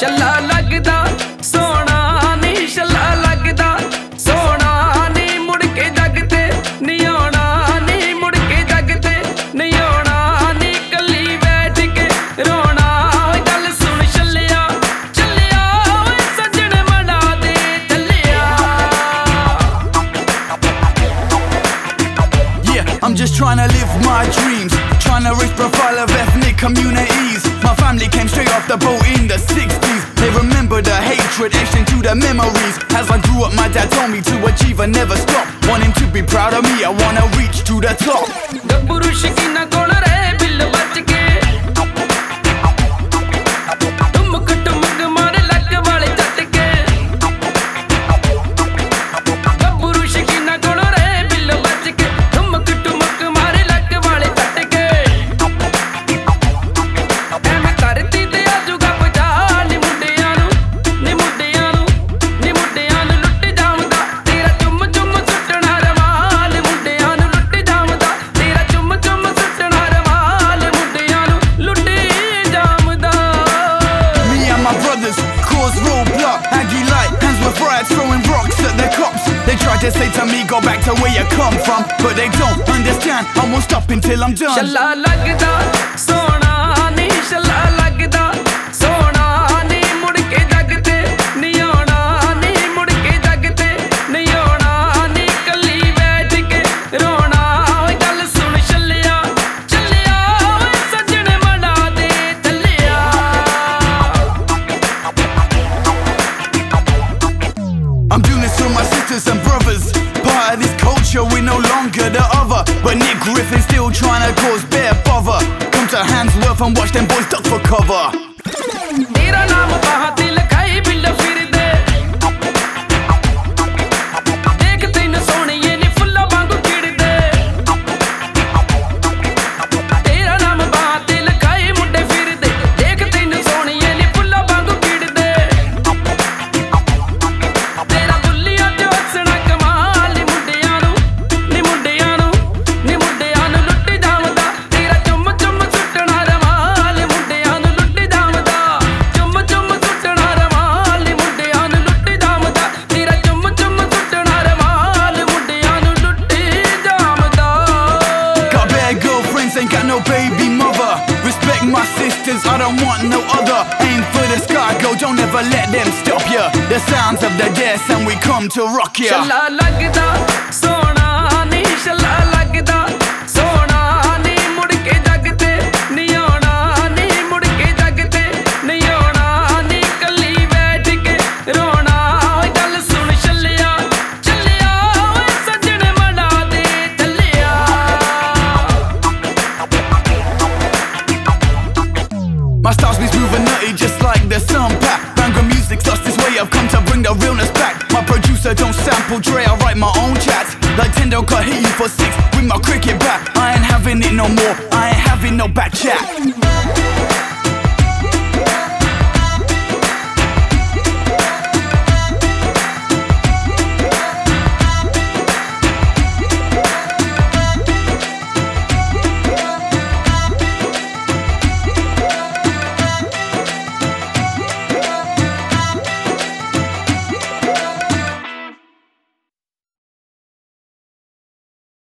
ਛੱਲਾ ਲੱਗਦਾ, ਸੋਹਣਾ ਨਹੀਂ ਛੱਲਾ ਲੱਗਦਾ। ਸੋਹਣਾ ਨਹੀਂ ਮੁੜ ਕੇ ਜੱਗ ਤੇ ਨਹੀਂ ਆਉਣਾ ਨਹੀਂ ਮੁੜ ਕੇ ਜੱਗ ਤੇ ਨਹੀਂ ਆਉਣਾ ਨਹੀਂ ਕੱਲੀ ਬੈਠ ਕੇ ਰੋਣਾ। ਓਏ ਗੱਲ ਸੁਣ ਛੱਲਿਆ ਚੱਲਿਆ ਓਏ ਸੱਜਣ ਮਨਾ ਦੇ ਚੱਲਿਆ Yeah, I'm just trying to live my dreams. Trying to reach profile of ethnic communities. My family came straight off the boat in the 60s. They remember the hatred etched into their memories. As I grew up, my dad told me to achieve and never stop. Want him to be proud of me, I wanna reach to the top. They say to me, go back to where you come from. But they don't understand, I won't stop until I'm done. We're no longer the other. But Nick Griffin still trying to cause bare bother. Come to Handsworth and watch them boys duck for cover. Ain't got no baby mother. Respect my sisters, I don't want no other. Aim for the sky, go, don't ever let them stop ya. The sounds of the death, and we come to rock ya. The pack. Bhangra music's lost its way, I've come to bring the realness back. My producer don't sample Dre, I write my own chats. Like Tendulkar hit you for six with my cricket bat. I ain't having it no more, I ain't having no back chat.